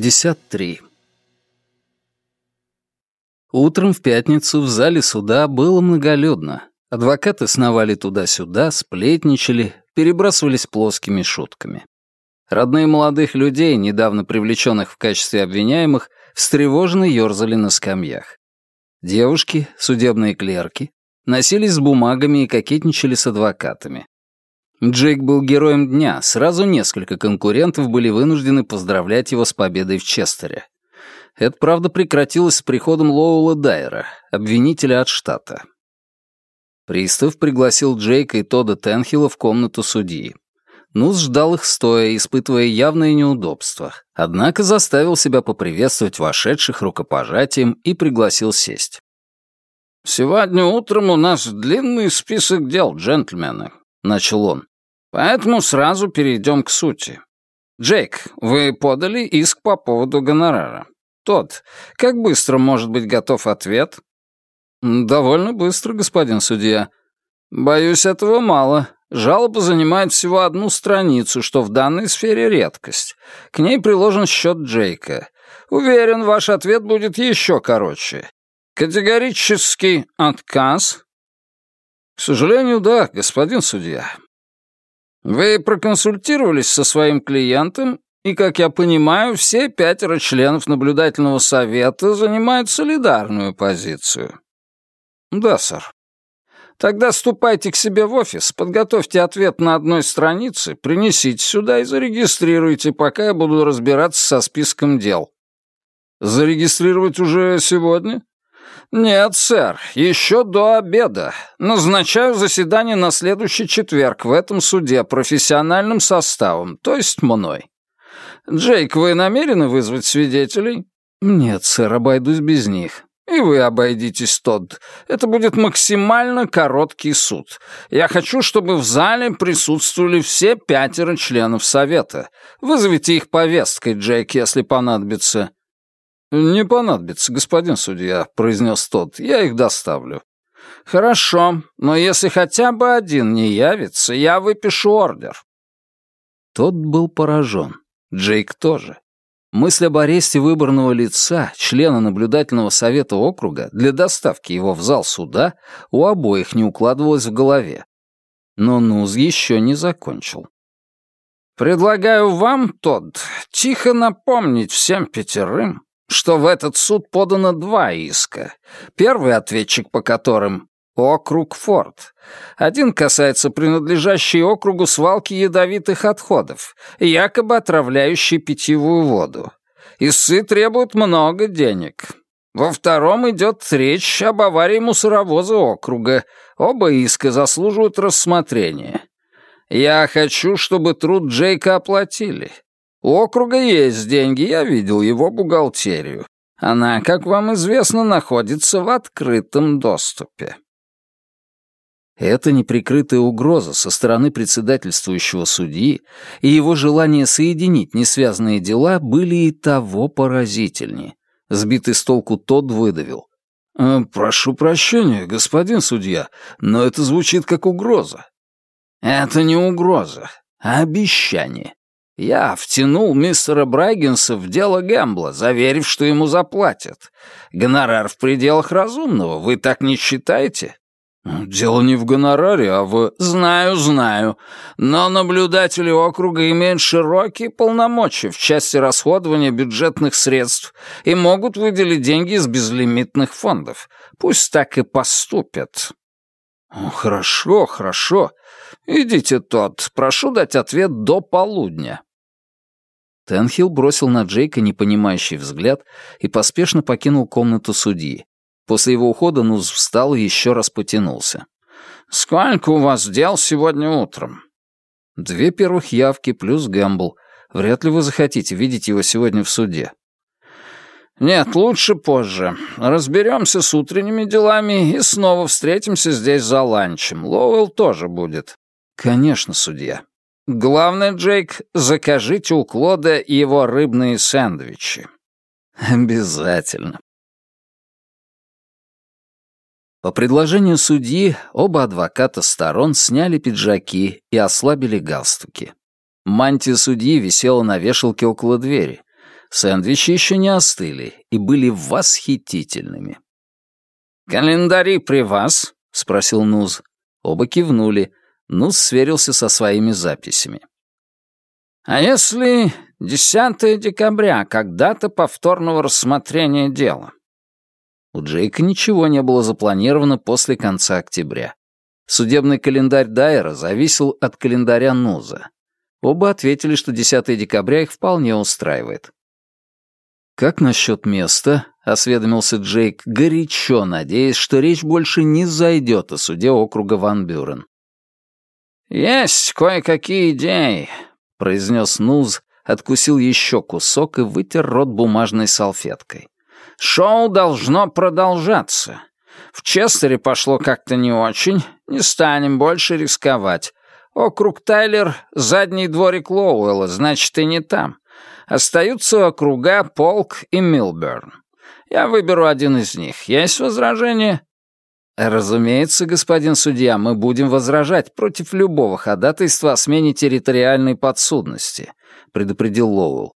53. Утром в пятницу в зале суда было многолюдно. Адвокаты сновали туда-сюда, сплетничали, перебрасывались плоскими шутками. Родные молодых людей, недавно привлеченных в качестве обвиняемых, встревоженно ерзали на скамьях. Девушки, судебные клерки, носились с бумагами и кокетничали с адвокатами. Джейк был героем дня, сразу несколько конкурентов были вынуждены поздравлять его с победой в Честере. Это, правда, прекратилось с приходом Лоула Дайера, обвинителя от штата. Пристав пригласил Джейка и Тода Тенхилла в комнату судьи. Нус ждал их стоя, испытывая явное неудобство, однако заставил себя поприветствовать вошедших рукопожатием и пригласил сесть. «Сегодня утром у нас длинный список дел, джентльмены», — начал он. Поэтому сразу перейдем к сути. Джейк, вы подали иск по поводу гонорара. Тот, как быстро может быть готов ответ? Довольно быстро, господин судья. Боюсь, этого мало. Жалоба занимает всего одну страницу, что в данной сфере редкость. К ней приложен счет Джейка. Уверен, ваш ответ будет еще короче. Категорический отказ? К сожалению, да, господин судья. Вы проконсультировались со своим клиентом, и, как я понимаю, все пятеро членов наблюдательного совета занимают солидарную позицию. Да, сэр. Тогда ступайте к себе в офис, подготовьте ответ на одной странице, принесите сюда и зарегистрируйте, пока я буду разбираться со списком дел. Зарегистрировать уже сегодня? «Нет, сэр, еще до обеда. Назначаю заседание на следующий четверг в этом суде профессиональным составом, то есть мной. Джейк, вы намерены вызвать свидетелей?» «Нет, сэр, обойдусь без них». «И вы обойдитесь, Тодд. Это будет максимально короткий суд. Я хочу, чтобы в зале присутствовали все пятеро членов совета. Вызовите их повесткой, Джейк, если понадобится». «Не понадобится, господин судья», — произнес тот. «Я их доставлю». «Хорошо, но если хотя бы один не явится, я выпишу ордер». Тот был поражен. Джейк тоже. Мысль об аресте выборного лица, члена наблюдательного совета округа, для доставки его в зал суда, у обоих не укладывалась в голове. Но Нуз еще не закончил. «Предлагаю вам, Тодд, тихо напомнить всем пятерым, что в этот суд подано два иска. Первый ответчик по которым — округ Форд. Один касается принадлежащей округу свалки ядовитых отходов, якобы отравляющей питьевую воду. Исы требуют много денег. Во втором идет речь об аварии мусоровоза округа. Оба иска заслуживают рассмотрения. Я хочу, чтобы труд Джейка оплатили. У округа есть деньги, я видел его бухгалтерию. Она, как вам известно, находится в открытом доступе. Эта неприкрытая угроза со стороны председательствующего судьи и его желание соединить несвязанные дела были и того поразительнее. Сбитый с толку тот выдавил. «Э, «Прошу прощения, господин судья, но это звучит как угроза». «Это не угроза, а обещание. Я втянул мистера Брайгенса в дело Гэмбла, заверив, что ему заплатят. Гонорар в пределах разумного, вы так не считаете? Дело не в гонораре, а в... Знаю, знаю. Но наблюдатели округа имеют широкие полномочия в части расходования бюджетных средств и могут выделить деньги из безлимитных фондов. Пусть так и поступят. Хорошо, хорошо. Идите, тот. Прошу дать ответ до полудня. Тенхилл бросил на Джейка непонимающий взгляд и поспешно покинул комнату судьи. После его ухода Нуз встал и еще раз потянулся. «Сколько у вас дел сегодня утром?» «Две первых явки плюс Гэмбл. Вряд ли вы захотите видеть его сегодня в суде». «Нет, лучше позже. Разберемся с утренними делами и снова встретимся здесь за ланчем. Лоуэлл тоже будет». «Конечно, судья». Главное, Джейк, закажите у Клода его рыбные сэндвичи. Обязательно. По предложению судьи оба адвоката сторон сняли пиджаки и ослабили галстуки. Мантия судьи висела на вешалке около двери. Сэндвичи еще не остыли и были восхитительными. «Календари при вас?» — спросил Нуз. Оба кивнули. Нуз сверился со своими записями. «А если 10 декабря, когда-то повторного рассмотрения дела?» У Джейка ничего не было запланировано после конца октября. Судебный календарь Дайера зависел от календаря Нуза. Оба ответили, что 10 декабря их вполне устраивает. «Как насчет места?» — осведомился Джейк, горячо надеясь, что речь больше не зайдет о суде округа Ван Бюрен. «Есть кое-какие идеи», — произнес Нуз, откусил еще кусок и вытер рот бумажной салфеткой. «Шоу должно продолжаться. В Честере пошло как-то не очень, не станем больше рисковать. Округ Тайлер — задний дворик Лоуэлла, значит, и не там. Остаются округа Полк и Милберн. Я выберу один из них. Есть возражения?» «Разумеется, господин судья, мы будем возражать против любого ходатайства о смене территориальной подсудности», — предупредил Лоуэлл.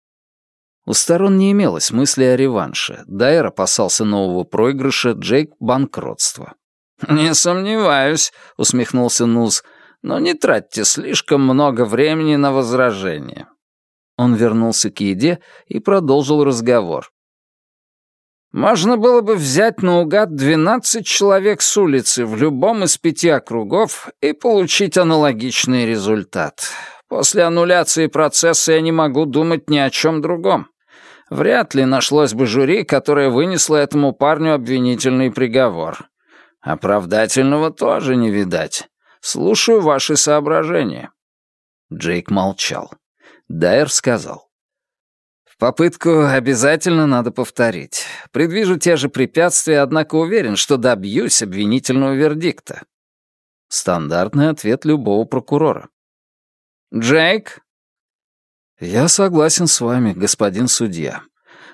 У сторон не имелось мысли о реванше. Дайер опасался нового проигрыша, Джейк — банкротства. «Не сомневаюсь», — усмехнулся Нуз, «но не тратьте слишком много времени на возражения. Он вернулся к еде и продолжил разговор. «Можно было бы взять наугад 12 человек с улицы в любом из пяти округов и получить аналогичный результат. После аннуляции процесса я не могу думать ни о чем другом. Вряд ли нашлось бы жюри, которое вынесло этому парню обвинительный приговор. Оправдательного тоже не видать. Слушаю ваши соображения». Джейк молчал. Дайер сказал. «В попытку обязательно надо повторить. Предвижу те же препятствия, однако уверен, что добьюсь обвинительного вердикта». Стандартный ответ любого прокурора. «Джейк?» «Я согласен с вами, господин судья.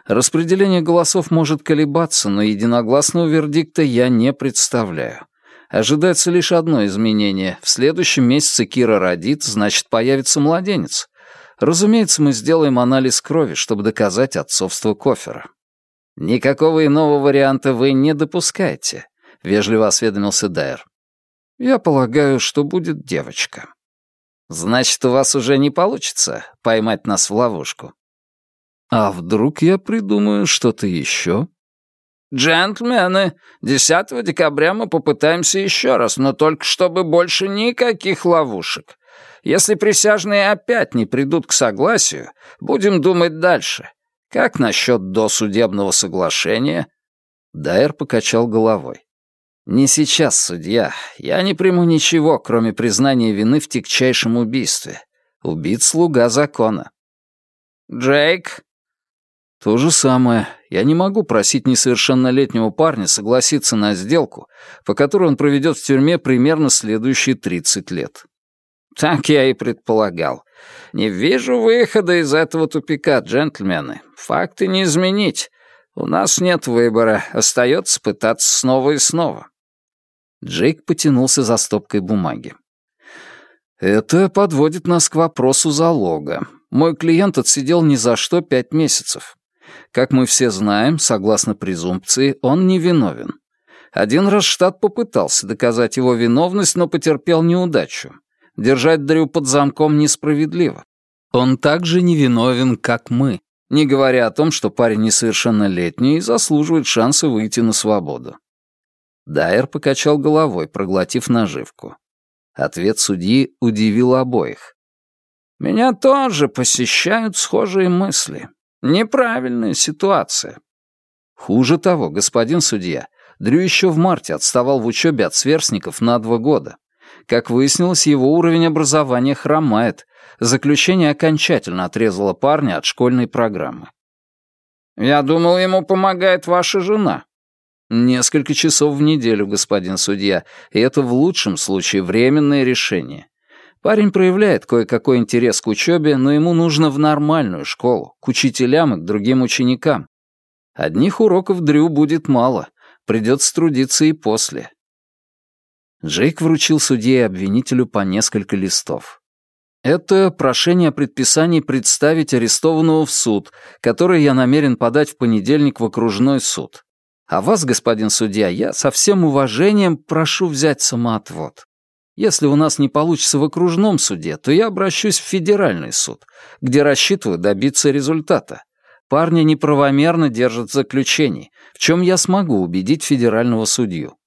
Распределение голосов может колебаться, но единогласного вердикта я не представляю. Ожидается лишь одно изменение. В следующем месяце Кира родит, значит, появится младенец. Разумеется, мы сделаем анализ крови, чтобы доказать отцовство Кофера. Никакого иного варианта вы не допускаете, вежливо осведомился Дайер. Я полагаю, что будет девочка. Значит, у вас уже не получится поймать нас в ловушку. А вдруг я придумаю что-то еще? «Джентльмены, 10 декабря мы попытаемся еще раз, но только чтобы больше никаких ловушек. Если присяжные опять не придут к согласию, будем думать дальше. Как насчет досудебного соглашения?» Дайер покачал головой. «Не сейчас, судья. Я не приму ничего, кроме признания вины в тягчайшем убийстве. Убит слуга закона». «Джейк?» «То же самое. Я не могу просить несовершеннолетнего парня согласиться на сделку, по которой он проведет в тюрьме примерно следующие 30 лет. Так я и предполагал. Не вижу выхода из этого тупика, джентльмены. Факты не изменить. У нас нет выбора. Остается пытаться снова и снова. Джейк потянулся за стопкой бумаги. «Это подводит нас к вопросу залога. Мой клиент отсидел ни за что пять месяцев. Как мы все знаем, согласно презумпции, он невиновен. Один раз штат попытался доказать его виновность, но потерпел неудачу. Держать Дрю под замком несправедливо. Он так же невиновен, как мы, не говоря о том, что парень несовершеннолетний и заслуживает шанса выйти на свободу. Дайер покачал головой, проглотив наживку. Ответ судьи удивил обоих. «Меня тоже посещают схожие мысли. Неправильная ситуация». Хуже того, господин судья, Дрю еще в марте отставал в учебе от сверстников на два года. Как выяснилось, его уровень образования хромает. Заключение окончательно отрезало парня от школьной программы. «Я думал, ему помогает ваша жена». «Несколько часов в неделю, господин судья, и это в лучшем случае временное решение. Парень проявляет кое-какой интерес к учебе, но ему нужно в нормальную школу, к учителям и к другим ученикам. Одних уроков Дрю будет мало, придется трудиться и после. Джейк вручил судье и обвинителю по несколько листов. Это прошение о предписании представить арестованного в суд, которое я намерен подать в понедельник в окружной суд. А вас, господин судья, я со всем уважением прошу взять самоотвод. Если у нас не получится в окружном суде, то я обращусь в федеральный суд, где рассчитываю добиться результата. Парня неправомерно держат в заключении, в чем я смогу убедить федерального судью.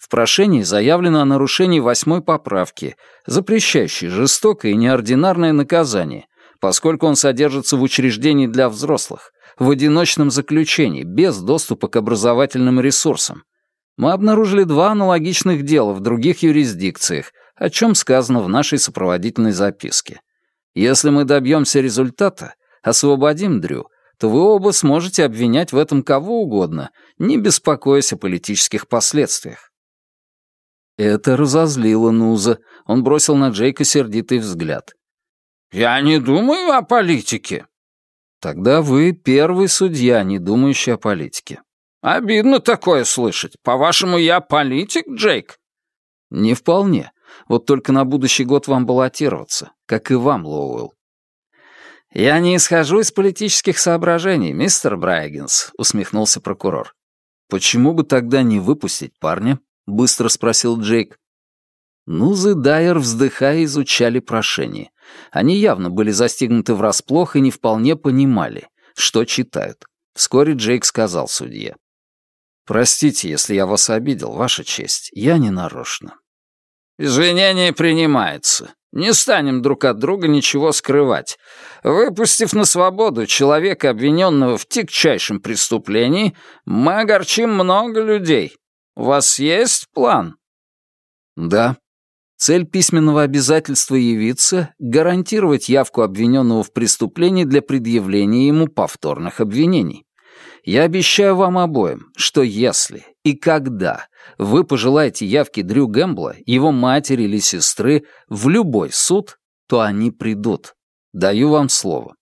В прошении заявлено о нарушении восьмой поправки, запрещающей жестокое и неординарное наказание, поскольку он содержится в учреждении для взрослых, в одиночном заключении, без доступа к образовательным ресурсам. Мы обнаружили два аналогичных дела в других юрисдикциях, о чем сказано в нашей сопроводительной записке. Если мы добьемся результата, освободим Дрю, то вы оба сможете обвинять в этом кого угодно, не беспокоясь о политических последствиях. Это разозлило Нуза. Он бросил на Джейка сердитый взгляд. «Я не думаю о политике». «Тогда вы первый судья, не думающий о политике». «Обидно такое слышать. По-вашему, я политик, Джейк?» «Не вполне. Вот только на будущий год вам баллотироваться, как и вам, Лоуэлл». «Я не исхожу из политических соображений, мистер Брайгенс», — усмехнулся прокурор. «Почему бы тогда не выпустить парня?» — быстро спросил Джейк. Нузы Дайер, вздыхая, изучали прошение. Они явно были застигнуты врасплох и не вполне понимали, что читают. Вскоре Джейк сказал судье. «Простите, если я вас обидел, Ваша честь, я не нарочно». «Извинение принимается. Не станем друг от друга ничего скрывать. Выпустив на свободу человека, обвиненного в тягчайшем преступлении, мы огорчим много людей. У вас есть план?» «Да. Цель письменного обязательства явиться — гарантировать явку обвиненного в преступлении для предъявления ему повторных обвинений. Я обещаю вам обоим, что если и когда вы пожелаете явки Дрю Гэмбла, его матери или сестры, в любой суд, то они придут. Даю вам слово.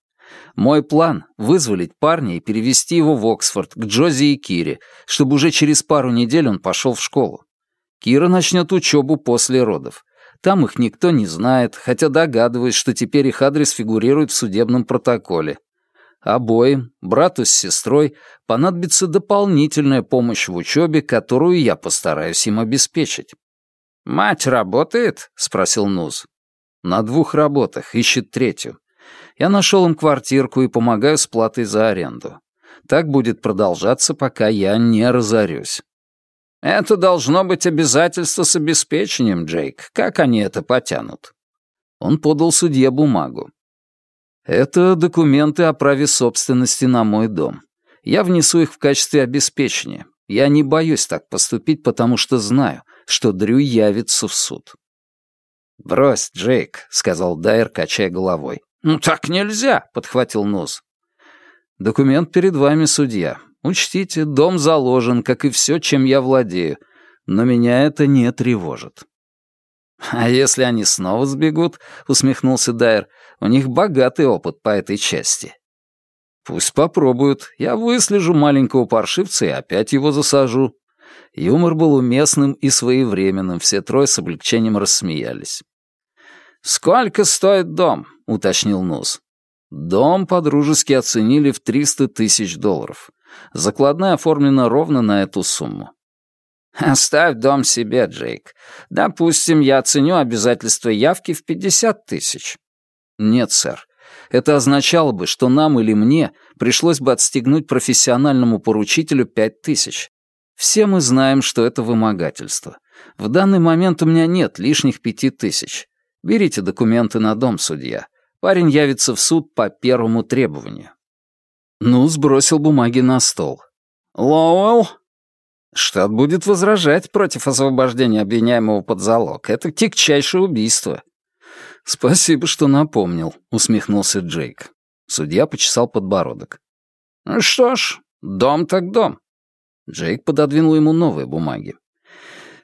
Мой план — вызволить парня и перевести его в Оксфорд, к Джози и Кире, чтобы уже через пару недель он пошел в школу. Кира начнет учебу после родов. Там их никто не знает, хотя догадываюсь, что теперь их адрес фигурирует в судебном протоколе. Обоим, брату с сестрой, понадобится дополнительная помощь в учебе, которую я постараюсь им обеспечить. «Мать работает?» — спросил Нуз. «На двух работах, ищет третью. Я нашел им квартирку и помогаю с платой за аренду. Так будет продолжаться, пока я не разорюсь». «Это должно быть обязательство с обеспечением, Джейк. Как они это потянут?» Он подал судье бумагу. Это документы о праве собственности на мой дом. Я внесу их в качестве обеспечения. Я не боюсь так поступить, потому что знаю, что Дрю явится в суд. «Брось, Джейк», — сказал Дайер, качая головой. «Ну так нельзя», — подхватил Нос. «Документ перед вами, судья. Учтите, дом заложен, как и все, чем я владею, но меня это не тревожит». «А если они снова сбегут?» — усмехнулся Дайер. «У них богатый опыт по этой части». «Пусть попробуют. Я выслежу маленького паршивца и опять его засажу». Юмор был уместным и своевременным, все трое с облегчением рассмеялись. «Сколько стоит дом?» — уточнил Нус. Дом подружески оценили в 300 тысяч долларов. Закладная оформлена ровно на эту сумму. «Оставь дом себе, Джейк. Допустим, я оценю обязательство явки в 50 тысяч». «Нет, сэр. Это означало бы, что нам или мне пришлось бы отстегнуть профессиональному поручителю пять тысяч. Все мы знаем, что это вымогательство. В данный момент у меня нет лишних пяти тысяч. Берите документы на дом, судья. Парень явится в суд по первому требованию». Ну, сбросил бумаги на стол. «Лоуэлл, Штат будет возражать против освобождения обвиняемого под залог. Это тягчайшее убийство. Спасибо, что напомнил, усмехнулся Джейк. Судья почесал подбородок. Ну что ж, дом так дом. Джейк пододвинул ему новые бумаги.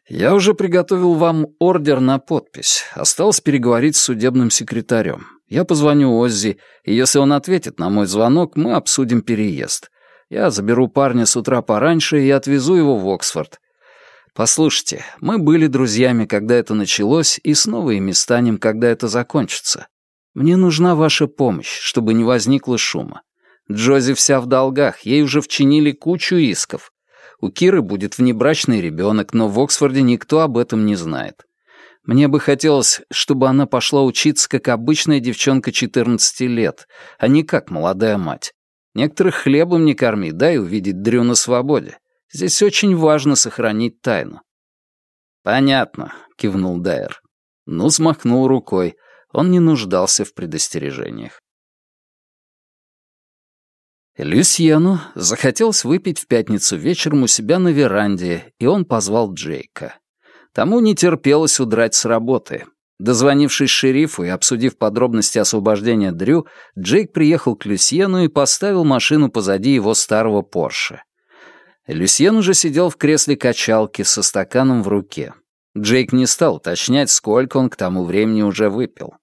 «Я уже приготовил вам ордер на подпись. Осталось переговорить с судебным секретарем. Я позвоню Оззи, и если он ответит на мой звонок, мы обсудим переезд. Я заберу парня с утра пораньше и отвезу его в Оксфорд. Послушайте, мы были друзьями, когда это началось, и снова ими станем, когда это закончится. Мне нужна ваша помощь, чтобы не возникло шума. Джози вся в долгах, ей уже вчинили кучу исков. У Киры будет внебрачный ребенок, но в Оксфорде никто об этом не знает. Мне бы хотелось, чтобы она пошла учиться как обычная девчонка 14 лет, а не как молодая мать. Некоторых хлебом не корми, дай увидеть Дрю на свободе. Здесь очень важно сохранить тайну». «Понятно», — кивнул Дайер. Ну, смахнул рукой. Он не нуждался в предостережениях. Люсьену захотелось выпить в пятницу вечером у себя на веранде, и он позвал Джейка. Тому не терпелось удрать с работы. Дозвонившись шерифу и обсудив подробности освобождения Дрю, Джейк приехал к Люсьену и поставил машину позади его старого Порше. Люсьен уже сидел в кресле качалки со стаканом в руке. Джейк не стал уточнять, сколько он к тому времени уже выпил.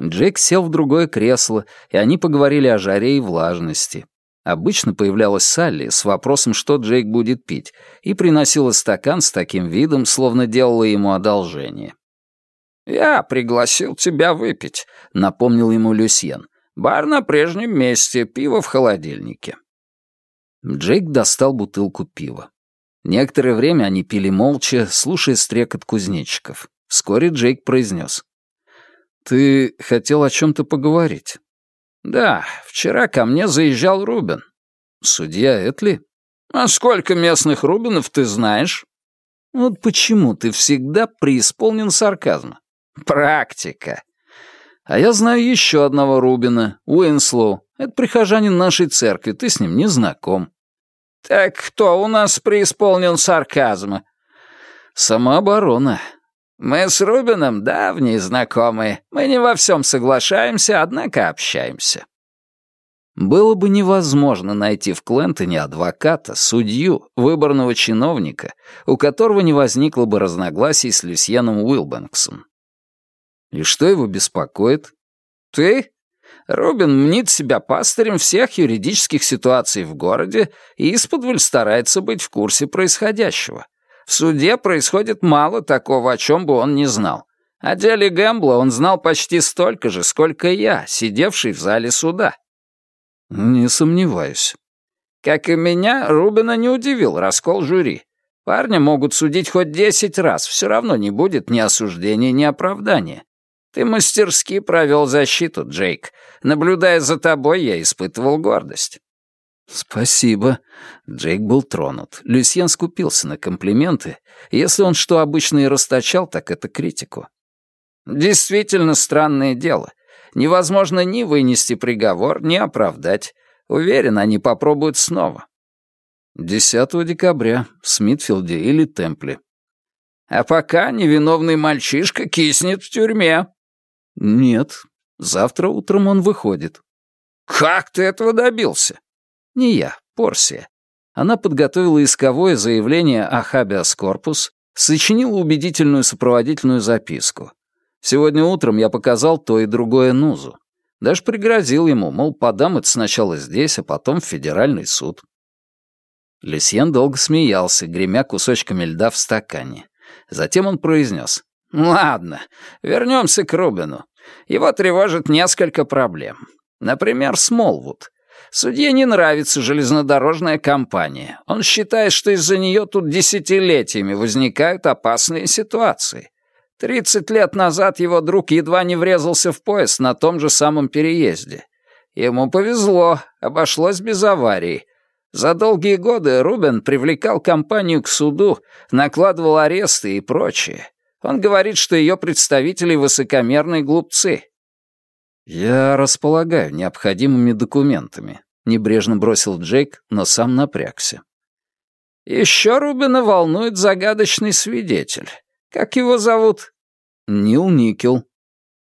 Джейк сел в другое кресло, и они поговорили о жаре и влажности. Обычно появлялась Салли с вопросом, что Джейк будет пить, и приносила стакан с таким видом, словно делала ему одолжение. «Я пригласил тебя выпить», — напомнил ему Люсьен. «Бар на прежнем месте, пиво в холодильнике». Джейк достал бутылку пива. Некоторое время они пили молча, слушая стрекот кузнечиков. Вскоре Джейк произнес. «Ты хотел о чем-то поговорить?» «Да, вчера ко мне заезжал Рубин». «Судья Этли?» «А сколько местных Рубинов ты знаешь?» «Вот почему ты всегда преисполнен сарказма?» «Практика». «А я знаю еще одного Рубина, Уинслоу. Это прихожанин нашей церкви, ты с ним не знаком». «Так кто у нас преисполнен сарказма?» «Самооборона». «Мы с Рубином давние знакомые. Мы не во всем соглашаемся, однако общаемся». Было бы невозможно найти в Клентоне адвоката, судью, выборного чиновника, у которого не возникло бы разногласий с Люсьеном Уилбэнксом. И что его беспокоит? «Ты?» Робин мнит себя пастырем всех юридических ситуаций в городе и исподволь старается быть в курсе происходящего. В суде происходит мало такого, о чем бы он не знал. О деле Гэмбла он знал почти столько же, сколько я, сидевший в зале суда. Не сомневаюсь. Как и меня, Рубина не удивил раскол жюри. Парня могут судить хоть десять раз, все равно не будет ни осуждения, ни оправдания. Ты мастерски провел защиту, Джейк. Наблюдая за тобой, я испытывал гордость». «Спасибо». Джейк был тронут. Люсьен скупился на комплименты. Если он что обычно и расточал, так это критику. «Действительно странное дело. Невозможно ни вынести приговор, ни оправдать. Уверен, они попробуют снова». 10 декабря в Смитфилде или Темпле. «А пока невиновный мальчишка киснет в тюрьме», «Нет. Завтра утром он выходит». «Как ты этого добился?» «Не я, Порсия. Она подготовила исковое заявление о хабиас корпус, сочинила убедительную сопроводительную записку. Сегодня утром я показал то и другое Нузу. Даже пригрозил ему, мол, подам это сначала здесь, а потом в федеральный суд. Люсьен долго смеялся, гремя кусочками льда в стакане. Затем он произнес. «Ладно, вернемся к Рубину. Его тревожит несколько проблем. Например, Смолвуд. Судье не нравится железнодорожная компания. Он считает, что из-за нее тут десятилетиями возникают опасные ситуации. Тридцать лет назад его друг едва не врезался в поезд на том же самом переезде. Ему повезло, обошлось без аварии. За долгие годы Рубен привлекал компанию к суду, накладывал аресты и прочее. Он говорит, что ее представители высокомерные глупцы. Я располагаю необходимыми документами, небрежно бросил Джейк, но сам напрягся. Еще Рубина волнует загадочный свидетель. Как его зовут? Нил Никел.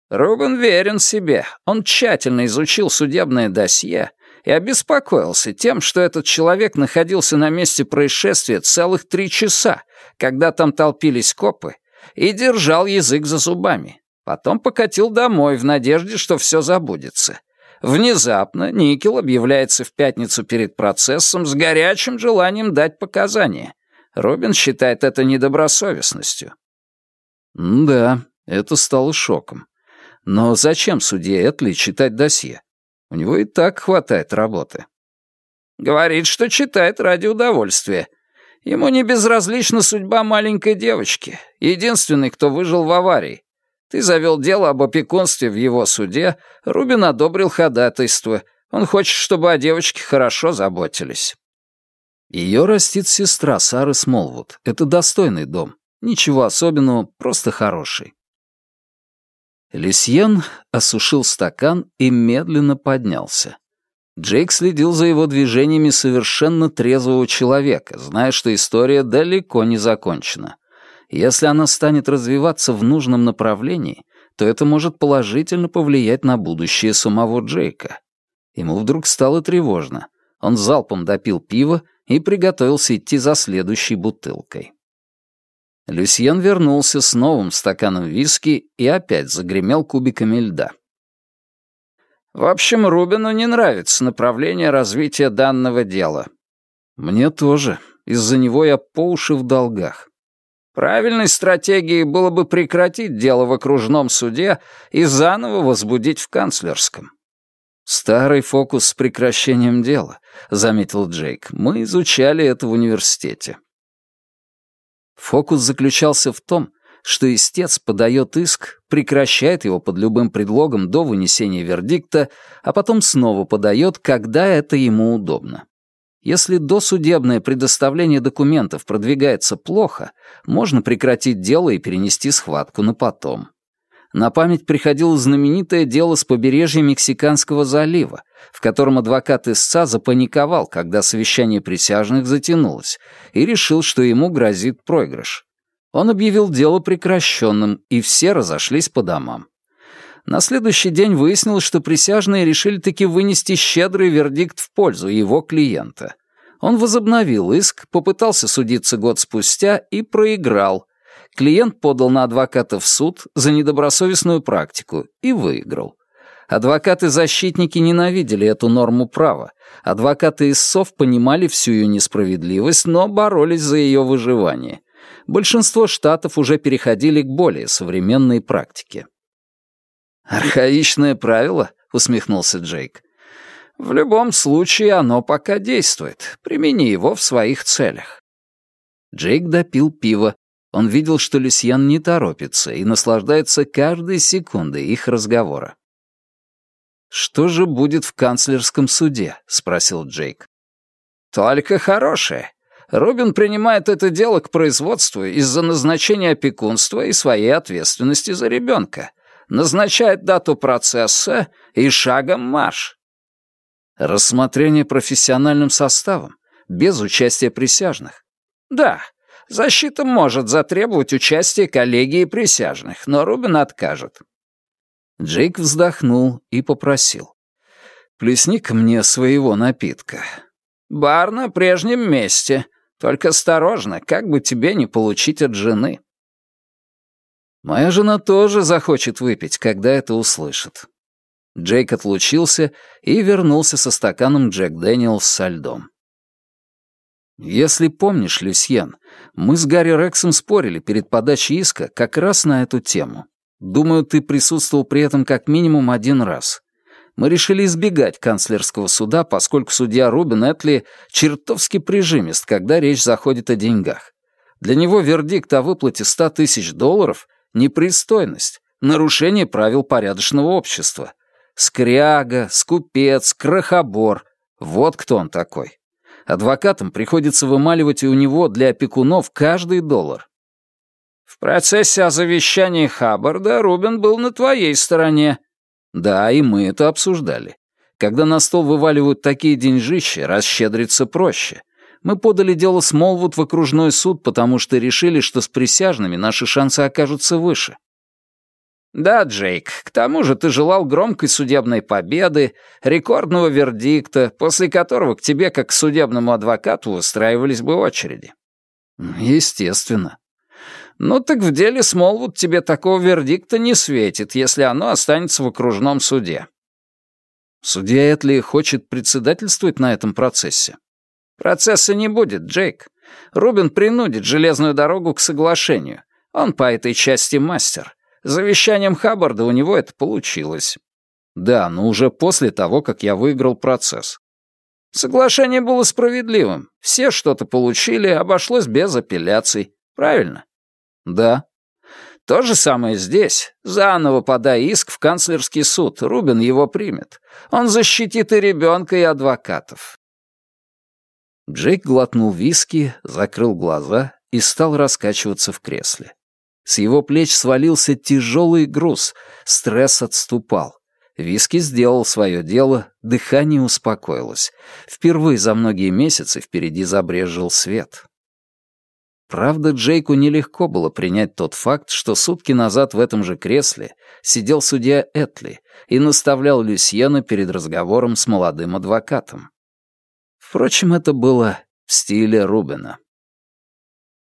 Рубин верен себе. Он тщательно изучил судебное досье и обеспокоился тем, что этот человек находился на месте происшествия целых три часа, когда там толпились копы, и держал язык за зубами. Потом покатил домой в надежде, что все забудется. Внезапно Никел объявляется в пятницу перед процессом с горячим желанием дать показания. Робин считает это недобросовестностью. Да, это стало шоком. Но зачем судье Этли читать досье? У него и так хватает работы. Говорит, что читает ради удовольствия. Ему не безразлична судьба маленькой девочки, единственной, кто выжил в аварии. Ты завел дело об опекунстве в его суде, Рубин одобрил ходатайство. Он хочет, чтобы о девочке хорошо заботились. Ее растит сестра Сары Смолвуд. Это достойный дом. Ничего особенного, просто хороший. Люсьен осушил стакан и медленно поднялся. Джейк следил за его движениями совершенно трезвого человека, зная, что история далеко не закончена. Если она станет развиваться в нужном направлении, то это может положительно повлиять на будущее самого Джейка. Ему вдруг стало тревожно. Он залпом допил пиво и приготовился идти за следующей бутылкой. Люсьен вернулся с новым стаканом виски и опять загремел кубиками льда. «В общем, Рубину не нравится направление развития данного дела». «Мне тоже. Из-за него я по уши в долгах». Правильной стратегией было бы прекратить дело в окружном суде и заново возбудить в канцлерском. «Старый фокус с прекращением дела», — заметил Джейк. «Мы изучали это в университете». Фокус заключался в том, что истец подает иск, прекращает его под любым предлогом до вынесения вердикта, а потом снова подает, когда это ему удобно. Если досудебное предоставление документов продвигается плохо, можно прекратить дело и перенести схватку на потом. На память приходило знаменитое дело с побережья Мексиканского залива, в котором адвокат истца запаниковал, когда совещание присяжных затянулось, и решил, что ему грозит проигрыш. Он объявил дело прекращенным, и все разошлись по домам. На следующий день выяснилось, что присяжные решили таки вынести щедрый вердикт в пользу его клиента. Он возобновил иск, попытался судиться год спустя и проиграл, Клиент подал на адвоката в суд за недобросовестную практику и выиграл. Адвокаты-защитники ненавидели эту норму права. Адвокаты истцов понимали всю ее несправедливость, но боролись за ее выживание. Большинство штатов уже переходили к более современной практике. «Архаичное правило?» — усмехнулся Джейк. «В любом случае оно пока действует. Примени его в своих целях». Джейк допил пиво, он видел, что Люсьян не торопится и наслаждается каждой секундой их разговора. «Что же будет в канцлерском суде?» — спросил Джейк. «Только хорошее. Рубин принимает это дело к производству из-за назначения опекунства и своей ответственности за ребенка. Назначает дату процесса и шагом марш». «Рассмотрение профессиональным составом, без участия присяжных». «Да, Защита может затребовать участие коллегии присяжных, но Рубин откажет. Джейк вздохнул и попросил. «Плесни-ка мне своего напитка». «Бар на прежнем месте. Только осторожно, как бы тебе не получить от жены». «Моя жена тоже захочет выпить, когда это услышит». Джейк отлучился и вернулся со стаканом Джек Дэниелс со льдом. Если помнишь, Люсьен, мы с Гарри Рексом спорили перед подачей иска как раз на эту тему. Думаю, ты присутствовал при этом как минимум один раз. Мы решили избегать канцлерского суда, поскольку судья Рубин Этли чертовски прижимист, когда речь заходит о деньгах. Для него вердикт о выплате ста тысяч долларов — непристойность, нарушение правил порядочного общества. Скряга, скупец, крохобор — вот кто он такой. Адвокатам приходится вымаливать и у него для опекунов каждый доллар. В процессе о завещании Хаббарда Рубин был на твоей стороне. Да, и мы это обсуждали. Когда на стол вываливают такие деньжища, расщедриться проще. Мы подали дело Смолвуд в окружной суд, потому что решили, что с присяжными наши шансы окажутся выше. «Да, Джейк, к тому же ты желал громкой судебной победы, рекордного вердикта, после которого к тебе, как к судебному адвокату, устраивались бы очереди». «Естественно». «Ну так в деле Смолвуд тебе такого вердикта не светит, если оно останется в окружном суде». «Судья Этли хочет председательствовать на этом процессе?» «Процесса не будет, Джейк. Рубин принудит железную дорогу к соглашению. Он по этой части мастер». Завещанием Хаббарда у него это получилось. Да, но уже после того, как я выиграл процесс. Соглашение было справедливым. Все что-то получили, обошлось без апелляций. Правильно? Да. То же самое здесь. Заново подай иск в канцлерский суд. Рубин его примет. Он защитит и ребенка, и адвокатов. Джейк глотнул виски, закрыл глаза и стал раскачиваться в кресле. С его плеч свалился тяжелый груз, стресс отступал. Виски сделал свое дело, дыхание успокоилось. Впервые за многие месяцы впереди забрежил свет. Правда, Джейку нелегко было принять тот факт, что сутки назад в этом же кресле сидел судья Этли и наставлял Люсьена перед разговором с молодым адвокатом. Впрочем, это было в стиле Рубена.